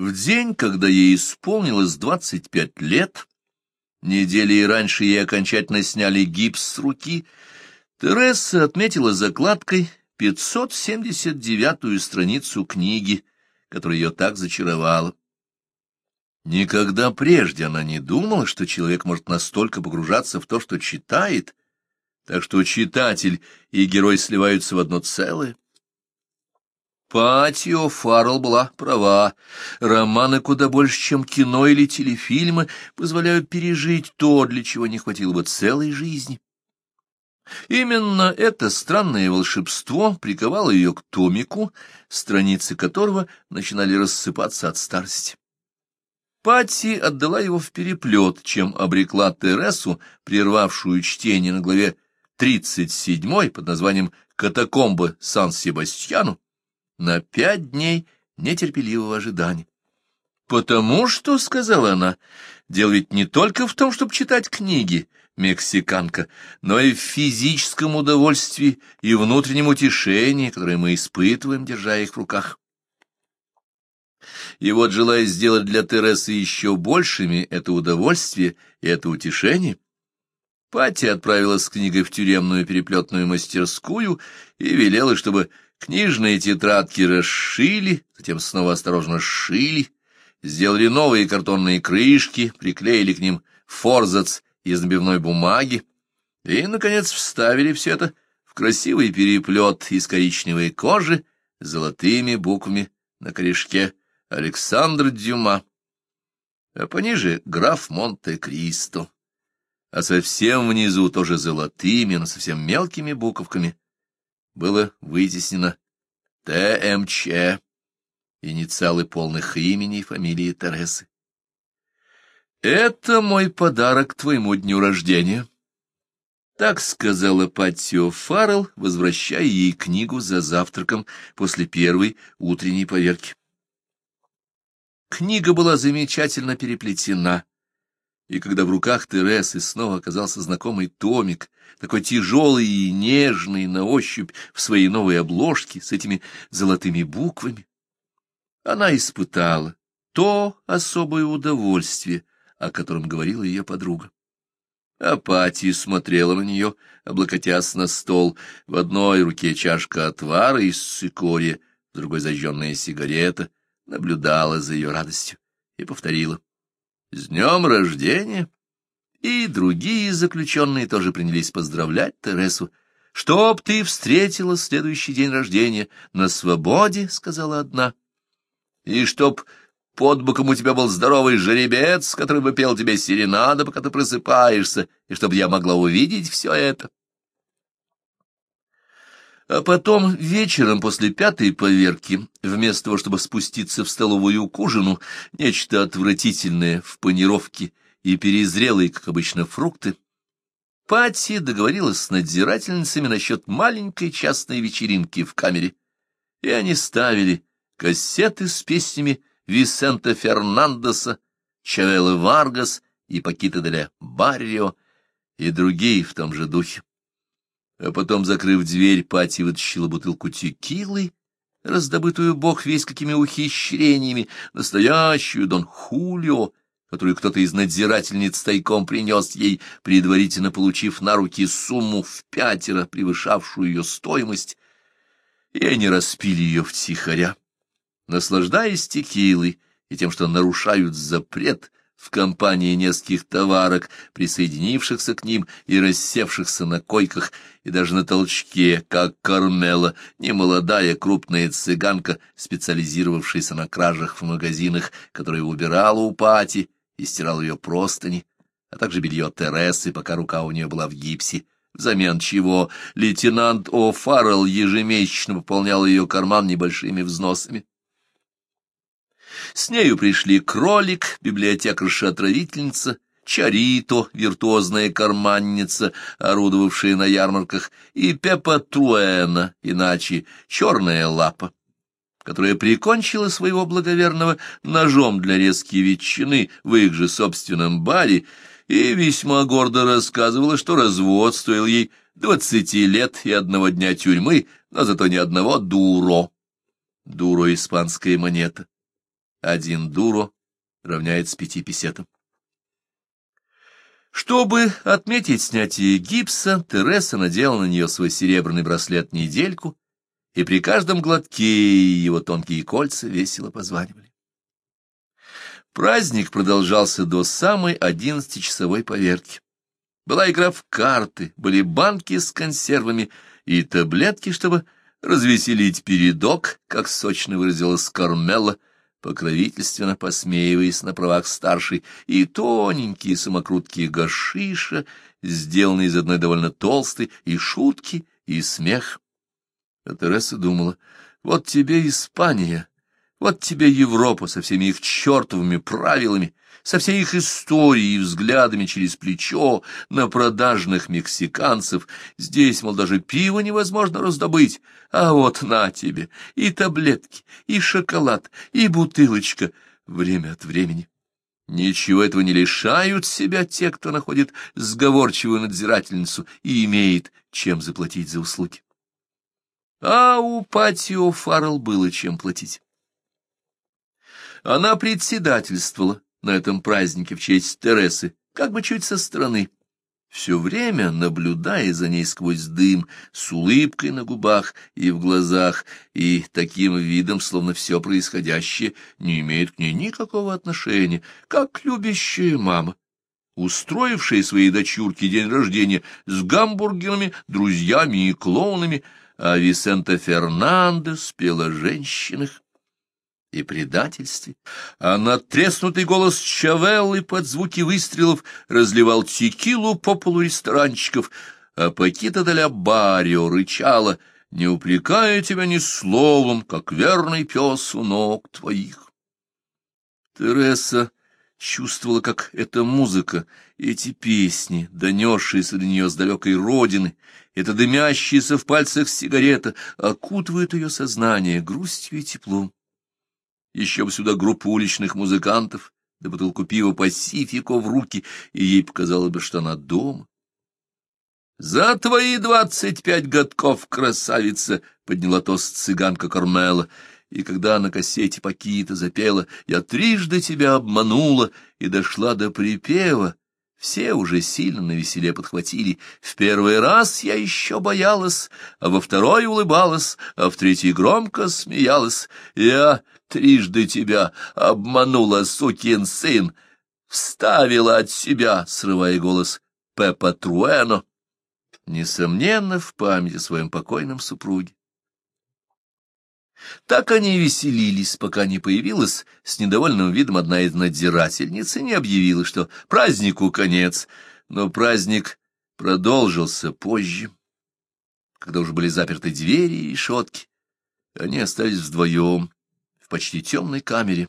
В день, когда ей исполнилось двадцать пять лет, недели и раньше ей окончательно сняли гипс с руки, Тереса отметила закладкой 579-ю страницу книги, которая ее так зачаровала. Никогда прежде она не думала, что человек может настолько погружаться в то, что читает, так что читатель и герой сливаются в одно целое. Патио Фаррелл была права. Романы куда больше, чем кино или телефильмы, позволяют пережить то, для чего не хватило бы целой жизни. Именно это странное волшебство приковало ее к томику, страницы которого начинали рассыпаться от старости. Патти отдала его в переплет, чем обрекла Тересу, прервавшую чтение на главе 37 под названием «Катакомбы Сан-Себастьяну», на пять дней нетерпеливого ожидания. «Потому что, — сказала она, — дело ведь не только в том, чтобы читать книги, мексиканка, но и в физическом удовольствии и внутреннем утешении, которое мы испытываем, держа их в руках. И вот, желая сделать для Тересы еще большими это удовольствие и это утешение, Пати отправилась с книгой в тюремную переплетную мастерскую и велела, чтобы книжные тетрадки расшили, затем снова осторожно сшили, сделали новые картонные крышки, приклеили к ним форзац из набивной бумаги и, наконец, вставили все это в красивый переплет из коричневой кожи с золотыми буквами на корешке Александр Дюма, а пониже граф Монте-Кристо, а совсем внизу тоже золотыми, но совсем мелкими буковками было вытеснено ТМЧ, инициалы полных имени и фамилии Тересы. «Это мой подарок твоему дню рождения», — так сказала Паттио Фаррелл, возвращая ей книгу за завтраком после первой утренней поверки. Книга была замечательно переплетена, и когда в руках Тересы снова оказался знакомый томик, такой тяжелый и нежный на ощупь в своей новой обложке с этими золотыми буквами, она испытала то особое удовольствие, о котором говорила ее подруга. Апатия смотрела на нее, облокотясь на стол, в одной руке чашка отвара из цикория, в другой зажженная сигарета — наблюдала за ее радостью и повторила «С днем рождения!» И другие заключенные тоже принялись поздравлять Тересу. «Чтоб ты встретила следующий день рождения на свободе», — сказала одна. «И чтоб под боком у тебя был здоровый жеребец, который бы пел тебе серенады, пока ты просыпаешься, и чтобы я могла увидеть все это». А потом вечером после пятой поверки, вместо того, чтобы спуститься в столовую к ужину, нечто отвратительное в панировке и перезрелые, как обычно, фрукты, Патти договорилась с надзирательницами насчет маленькой частной вечеринки в камере, и они ставили кассеты с песнями Висента Фернандеса, Чавелы Варгас и Пакита Деля Баррио и другие в том же духе а потом, закрыв дверь, Пати вытащила бутылку текилы, раздобытую бог весь какими ухищрениями, настоящую Дон Хулио, которую кто-то из надзирательниц тайком принес ей, предварительно получив на руки сумму в пятеро, превышавшую ее стоимость, и они распили ее втихаря, наслаждаясь текилой и тем, что нарушают запрет, в компании нескольких товарок, присоединившихся к ним и рассевшихся на койках, и даже на толчке, как Кармела, немолодая крупная цыганка, специализировавшаяся на кражах в магазинах, которая убирала у Пати и стирала ее простыни, а также белье Тересы, пока рука у нее была в гипсе, взамен чего лейтенант О'Фаррелл ежемесячно пополнял ее карман небольшими взносами. С нею пришли кролик, библиотекарша-отравительница, Чарито, виртуозная карманница, орудовавшая на ярмарках, и Пепа Труэна, иначе черная лапа, которая прикончила своего благоверного ножом для резки ветчины в их же собственном баре и весьма гордо рассказывала, что развод стоил ей двадцати лет и одного дня тюрьмы, но зато ни одного дуро. Дуро — испанская монета Один дуро равняется пяти песетам. Чтобы отметить снятие гипса, Тереса надела на нее свой серебряный браслет недельку, и при каждом глотке его тонкие кольца весело позванивали. Праздник продолжался до самой одиннадцатичасовой поверки. Была игра в карты, были банки с консервами и таблетки, чтобы развеселить передок, как сочно выразилась Кармела, покровительственно посмеиваясь на правах старшей, и тоненькие самокрутки гашиша, сделанные из одной довольно толстой, и шутки, и смех. А Тереса думала, вот тебе Испания, вот тебе Европа со всеми их чертовыми правилами, со всей их историей и взглядами через плечо на продажных мексиканцев. Здесь, мол, даже пиво невозможно раздобыть, а вот на тебе и таблетки, и шоколад, и бутылочка время от времени. Ничего этого не лишают себя те, кто находит сговорчивую надзирательницу и имеет чем заплатить за услуги. А у Патио Фаррелл было чем платить. Она председательствовала на этом празднике в честь Тересы, как бы чуть со стороны, все время наблюдая за ней сквозь дым, с улыбкой на губах и в глазах, и таким видом, словно все происходящее не имеет к ней никакого отношения, как любящая мама, устроившая своей дочурке день рождения с гамбургерами, друзьями и клоунами, а Висента Фернандес пела женщинах и предательстве, а надтреснутый голос Чавеллы под звуки выстрелов разливал текилу по полу ресторанчиков, а Пакита Деля Барио рычала, не упрекая тебя ни словом, как верный пес у ног твоих. Тереса чувствовала, как эта музыка, эти песни, донесшиеся до нее с далекой родины, это дымящаяся в пальцах сигарета, окутывают ее сознание грустью и теплом. Еще бы сюда группу уличных музыкантов, да бутылку пива Пасифико в руки, и ей показалось бы, что она дома. «За твои двадцать пять годков, красавица!» — подняла тост цыганка Кармела. И когда на кассете Пакита запела «Я трижды тебя обманула» и дошла до припева, все уже сильно на веселе подхватили. В первый раз я еще боялась, а во второй улыбалась, а в третий громко смеялась. Я трижды тебя обманула, сукин сын, вставила от себя, срывая голос, Пеппа Труэно, несомненно, в память о своем покойном супруге. Так они веселились, пока не появилась с недовольным видом одна из надзирательниц и не объявила, что празднику конец, но праздник продолжился позже, когда уже были заперты двери и решетки. Они остались вдвоем почти темной камере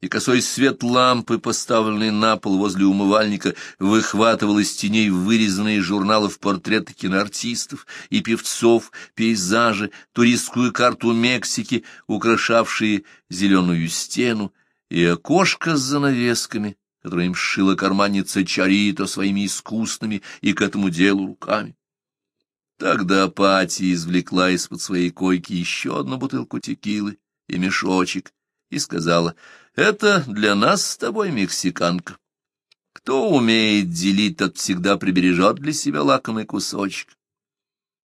и косой свет лампы, поставленной на пол возле умывальника, выхватывал из теней вырезанные из журналов портреты киноартистов и певцов, пейзажи, туристскую карту Мексики, украшавшие зеленую стену, и окошко с занавесками, которое им сшила карманница Чарито своими искусными и к этому делу руками. Тогда Пати извлекла из-под своей койки еще одну бутылку текилы и мешочек и сказала — это для нас с тобой, мексиканка. Кто умеет делить, тот всегда прибережет для себя лакомый кусочек.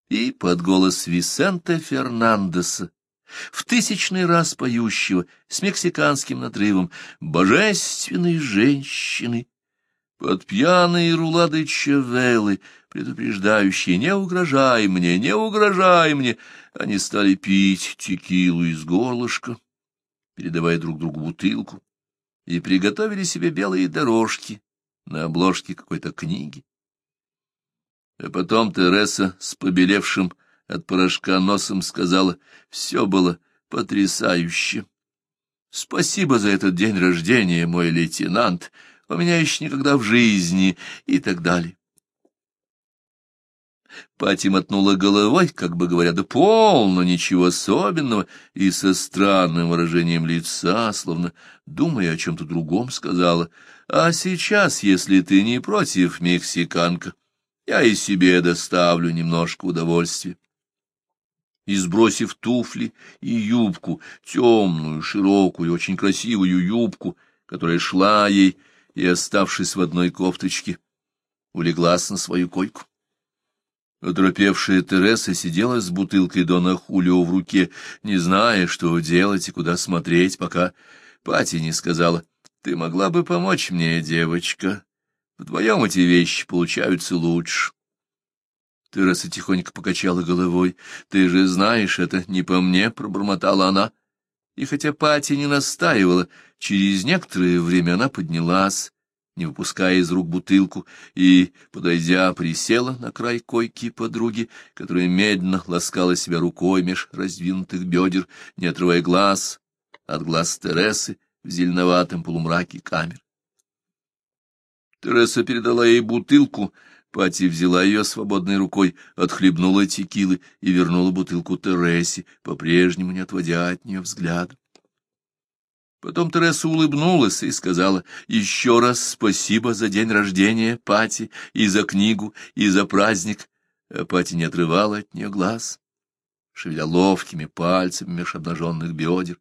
И под голос Висенте Фернандеса, в тысячный раз поющего, с мексиканским надрывом, божественной женщины, под пьяные рулады Чевелы, предупреждающие «Не угрожай мне, не угрожай мне!» Они стали пить текилу из горлышка передавая друг другу бутылку, и приготовили себе белые дорожки на обложке какой-то книги. А потом Тереса с побелевшим от порошка носом сказала, все было потрясающе. Спасибо за этот день рождения, мой лейтенант, у меня еще никогда в жизни и так далее. Пати мотнула головой, как бы говоря, да полно, ничего особенного, и со странным выражением лица, словно думая о чем-то другом, сказала, «А сейчас, если ты не против, мексиканка, я и себе доставлю немножко удовольствия». и, сбросив туфли и юбку, темную, широкую, очень красивую юбку, которая шла ей, и, оставшись в одной кофточке, улеглась на свою койку. Оторопевшая Тереса сидела с бутылкой Дона Хулио в руке, не зная, что делать и куда смотреть, пока Пати не сказала, «Ты могла бы помочь мне, девочка. Вдвоем эти вещи получаются лучше». Тереса тихонько покачала головой. «Ты же знаешь, это не по мне», — пробормотала она. И хотя Пати не настаивала, через некоторое время она поднялась, не выпуская из рук бутылку, и, подойдя, присела на край койки подруги, которая медленно ласкала себя рукой меж раздвинутых бедер, не отрывая глаз от глаз Тересы в зеленоватом полумраке камер. Тереса передала ей бутылку, Пати взяла ее свободной рукой, отхлебнула текилы и вернула бутылку Тересе, по-прежнему не отводя от нее взгляда. Потом Тереса улыбнулась и сказала еще раз спасибо за день рождения Пати, и за книгу, и за праздник. А Пати не отрывала от нее глаз, шевеля ловкими пальцами меж обнаженных бедер.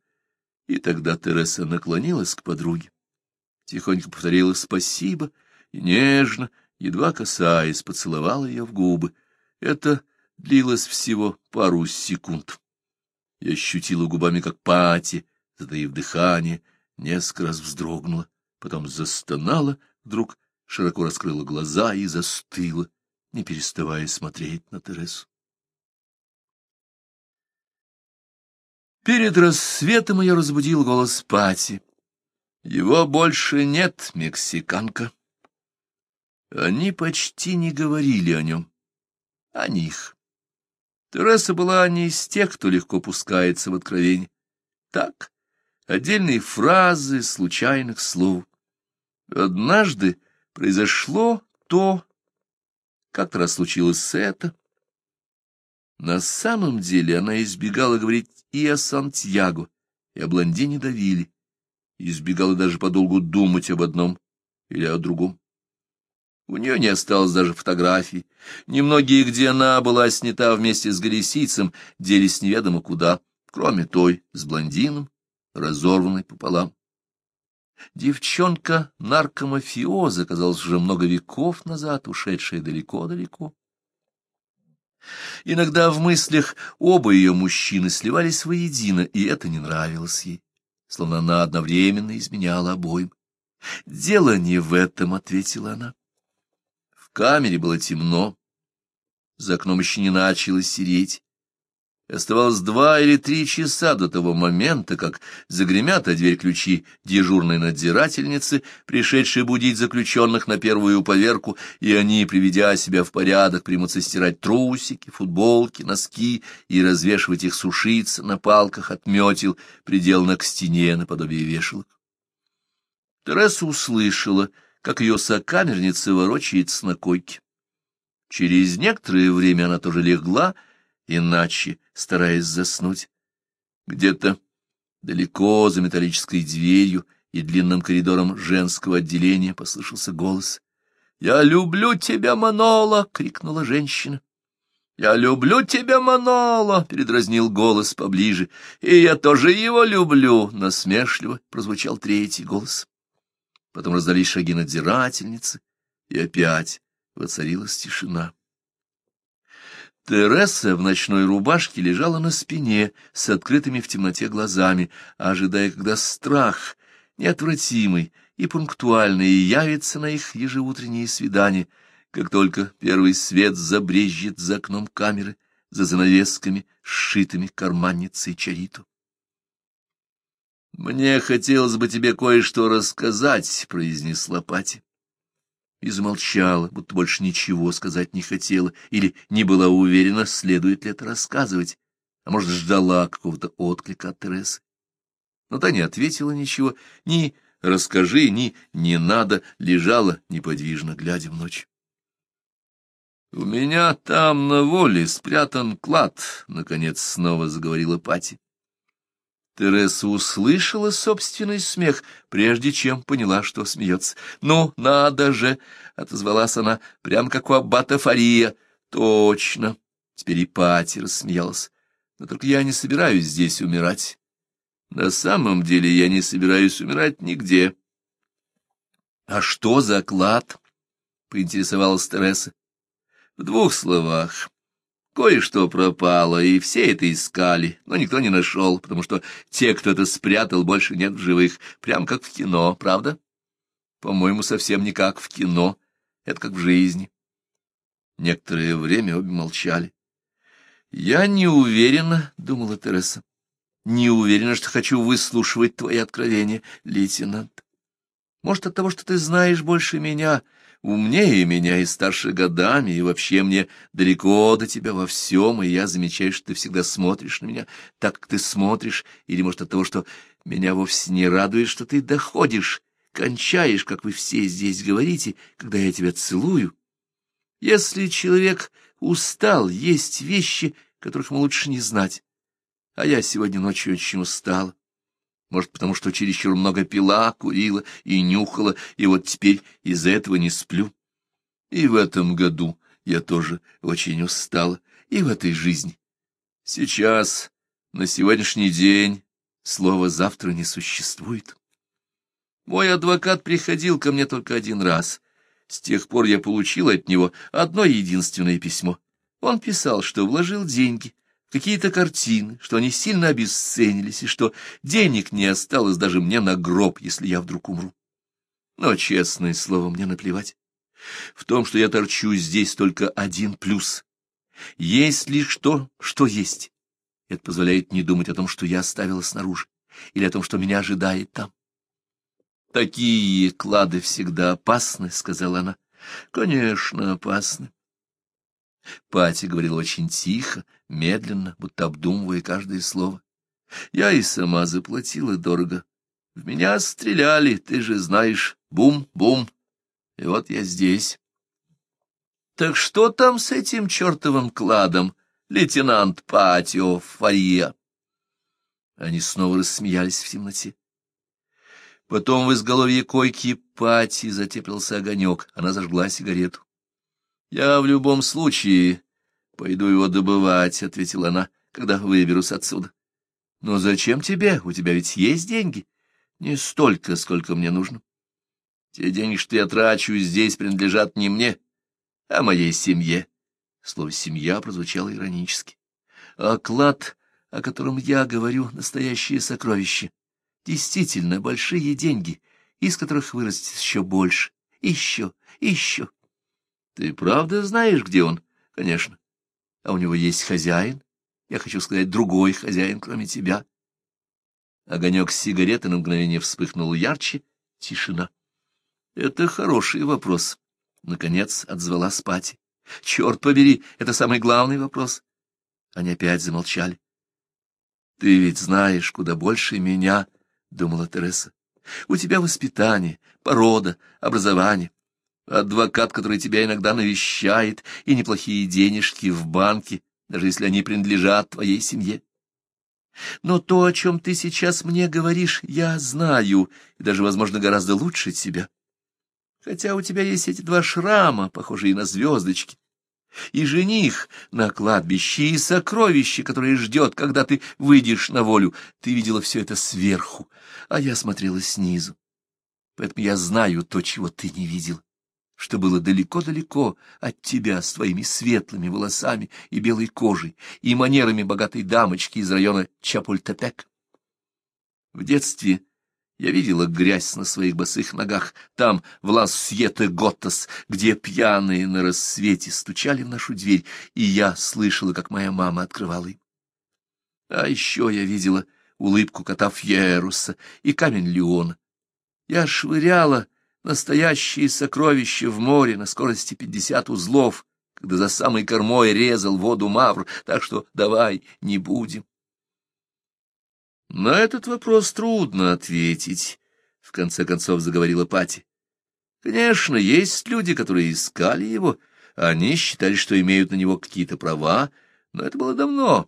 И тогда Тереса наклонилась к подруге, тихонько повторила спасибо и нежно, едва касаясь, поцеловала ее в губы. Это длилось всего пару секунд. Я ощутила губами, как Пати, затаив дыхание, несколько раз вздрогнула, потом застонала, вдруг широко раскрыла глаза и застыла, не переставая смотреть на Тересу. Перед рассветом ее разбудил голос Пати. «Его больше нет, мексиканка». Они почти не говорили о нем, о них. Тереса была не из тех, кто легко пускается в откровение. Так, отдельные фразы случайных слов. Однажды произошло то, как-то раз случилось это. На самом деле она избегала говорить и о Сантьяго, и о блондине Давиле, избегала даже подолгу думать об одном или о другом. У нее не осталось даже фотографий. Немногие, где она была снята вместе с Галисийцем, делись неведомо куда, кроме той с блондином, разорванной пополам. Девчонка наркомафиоза, казалось, уже много веков назад, ушедшая далеко-далеко. Иногда в мыслях оба ее мужчины сливались воедино, и это не нравилось ей, словно она одновременно изменяла обоим. «Дело не в этом», — ответила она камере было темно, за окном еще не начало сереть. Оставалось два или три часа до того момента, как загремят о дверь ключи дежурной надзирательницы, пришедшей будить заключенных на первую поверку, и они, приведя себя в порядок, примутся стирать трусики, футболки, носки и развешивать их сушиться на палках от метел, приделанных к стене наподобие вешалок. Тереса услышала — как ее сокамерница ворочается на койке. Через некоторое время она тоже легла, иначе, стараясь заснуть. Где-то далеко за металлической дверью и длинным коридором женского отделения послышался голос. «Я люблю тебя, Манола!» — крикнула женщина. «Я люблю тебя, Манола!» — передразнил голос поближе. «И я тоже его люблю!» — насмешливо прозвучал третий голос. Потом раздались шаги надзирательницы, и опять воцарилась тишина. Тереса в ночной рубашке лежала на спине с открытыми в темноте глазами, ожидая, когда страх, неотвратимый и пунктуальный, явится на их ежеутренние свидания, как только первый свет забрежет за окном камеры, за занавесками, сшитыми карманницей Чариту. «Мне хотелось бы тебе кое-что рассказать», — произнесла Пати. И замолчала, будто больше ничего сказать не хотела, или не была уверена, следует ли это рассказывать, а может, ждала какого-то отклика от Тересы. Но та не ответила ничего, ни «расскажи», ни «не надо», лежала неподвижно, глядя в ночь. «У меня там на воле спрятан клад», — наконец снова заговорила Пати. Тереса услышала собственный смех, прежде чем поняла, что смеется. «Ну, надо же!» — отозвалась она, прям как у аббата Фария. «Точно!» — теперь и Пати рассмеялась. Но только я не собираюсь здесь умирать. На самом деле я не собираюсь умирать нигде. — А что за клад? — поинтересовалась Тереса. — В двух словах. Кое-что пропало, и все это искали, но никто не нашел, потому что те, кто это спрятал, больше нет в живых, прям как в кино, правда? По-моему, совсем не как в кино, это как в жизни. Некоторое время обе молчали. «Я не уверена», — думала Тереса, — «не уверена, что хочу выслушивать твои откровения, лейтенант. Может, от того, что ты знаешь больше меня, умнее меня и старше годами, и вообще мне далеко до тебя во всем, и я замечаю, что ты всегда смотришь на меня так, как ты смотришь, или, может, от того, что меня вовсе не радует, что ты доходишь, кончаешь, как вы все здесь говорите, когда я тебя целую. Если человек устал, есть вещи, которых ему лучше не знать. А я сегодня ночью очень устала. Может, потому что чересчур много пила, курила и нюхала, и вот теперь из-за этого не сплю. И в этом году я тоже очень устала, и в этой жизни. Сейчас, на сегодняшний день, слова «завтра» не существует. Мой адвокат приходил ко мне только один раз. С тех пор я получил от него одно единственное письмо. Он писал, что вложил деньги какие-то картины, что они сильно обесценились, и что денег не осталось даже мне на гроб, если я вдруг умру. Но, честное слово, мне наплевать. В том, что я торчу здесь, только один плюс. Есть лишь то, что есть. Это позволяет не думать о том, что я оставила снаружи, или о том, что меня ожидает там. «Такие клады всегда опасны», — сказала она. «Конечно, опасны. Пати говорила очень тихо, медленно, будто обдумывая каждое слово. Я и сама заплатила дорого. В меня стреляли, ты же знаешь, бум-бум. И вот я здесь. Так что там с этим чертовым кладом, лейтенант Патио Фария? Они снова рассмеялись в темноте. Потом в изголовье койки Пати затеплился огонек, она зажгла сигарету. Я в любом случае пойду его добывать, — ответила она, — когда выберусь отсюда. Но зачем тебе? У тебя ведь есть деньги. Не столько, сколько мне нужно. Те деньги, что я трачу здесь, принадлежат не мне, а моей семье. Слово «семья» прозвучало иронически. А клад, о котором я говорю, настоящее сокровище. Действительно, большие деньги, из которых вырастет еще больше, еще, еще. Ты правда знаешь, где он? Конечно. А у него есть хозяин? Я хочу сказать, другой хозяин, кроме тебя. Огонек сигареты на мгновение вспыхнул ярче. Тишина. Это хороший вопрос. Наконец отзвала спать. Черт побери, это самый главный вопрос. Они опять замолчали. Ты ведь знаешь куда больше меня, думала Тереса. У тебя воспитание, порода, образование адвокат, который тебя иногда навещает, и неплохие денежки в банке, даже если они принадлежат твоей семье. Но то, о чем ты сейчас мне говоришь, я знаю, и даже, возможно, гораздо лучше тебя. Хотя у тебя есть эти два шрама, похожие на звездочки, и жених на кладбище, и сокровище, которое ждет, когда ты выйдешь на волю. Ты видела все это сверху, а я смотрела снизу. Поэтому я знаю то, чего ты не видел что было далеко-далеко от тебя с твоими светлыми волосами и белой кожей и манерами богатой дамочки из района Чапультепек. В детстве я видела грязь на своих босых ногах, там, в Лас-Сьете-Готтас, где пьяные на рассвете стучали в нашу дверь, и я слышала, как моя мама открывала им. А еще я видела улыбку кота Фьеруса и камень Леона. Я швыряла Настоящие сокровища в море на скорости пятьдесят узлов, когда за самой кормой резал воду мавр, так что давай не будем. На этот вопрос трудно ответить, — в конце концов заговорила Пати. Конечно, есть люди, которые искали его, они считали, что имеют на него какие-то права, но это было давно.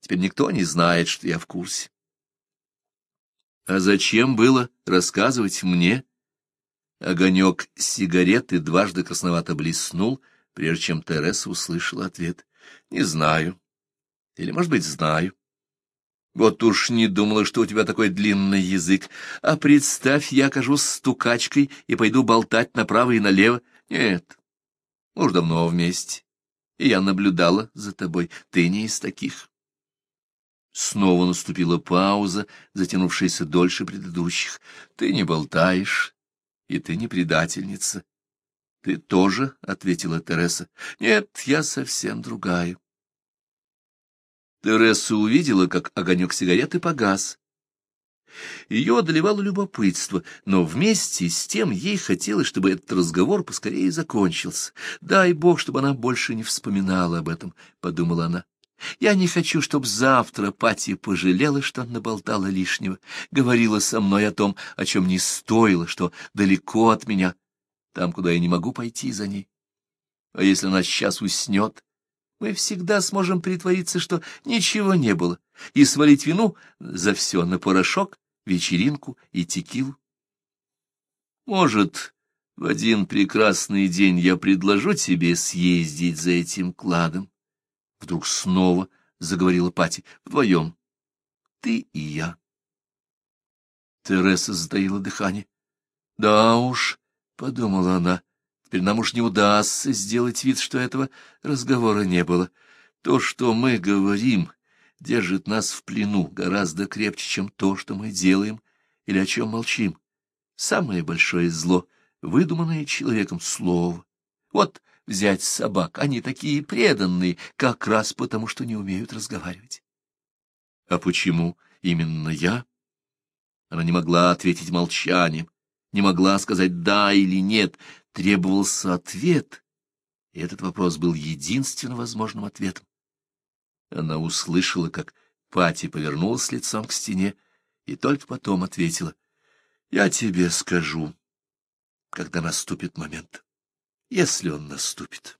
Теперь никто не знает, что я в курсе. А зачем было рассказывать мне? Огонек сигареты дважды красновато блеснул, прежде чем Тереса услышала ответ. — Не знаю. Или, может быть, знаю. Вот уж не думала, что у тебя такой длинный язык. А представь, я окажусь стукачкой и пойду болтать направо и налево. Нет, мы уж давно вместе, и я наблюдала за тобой. Ты не из таких. Снова наступила пауза, затянувшаяся дольше предыдущих. Ты не болтаешь, и ты не предательница. — Ты тоже, — ответила Тереса. — Нет, я совсем другая. Тереса увидела, как огонек сигареты погас. Ее одолевало любопытство, но вместе с тем ей хотелось, чтобы этот разговор поскорее закончился. «Дай Бог, чтобы она больше не вспоминала об этом», — подумала она. «Я не хочу, чтобы завтра Пати пожалела, что наболтала лишнего, говорила со мной о том, о чем не стоило, что далеко от меня, там, куда я не могу пойти за ней. А если она сейчас уснет, мы всегда сможем притвориться, что ничего не было, и свалить вину за все на порошок, вечеринку и текилу. Может, в один прекрасный день я предложу тебе съездить за этим кладом? Вдруг снова заговорила Пати. Вдвоем. Ты и я. Тереса затаила дыхание. Да уж, — подумала она, Теперь нам уж не удастся сделать вид, что этого разговора не было. То, что мы говорим, держит нас в плену гораздо крепче, чем то, что мы делаем или о чем молчим. Самое большое зло — выдуманное человеком слово. Вот взять собак, они такие преданные, как раз потому, что не умеют разговаривать. А почему именно я? Она не могла ответить молчанием, не могла сказать «да» или «нет», требовался ответ, и этот вопрос был единственно возможным ответом. Она услышала, как Пати повернулась лицом к стене, и только потом ответила, «Я тебе скажу, когда наступит момент, если он наступит».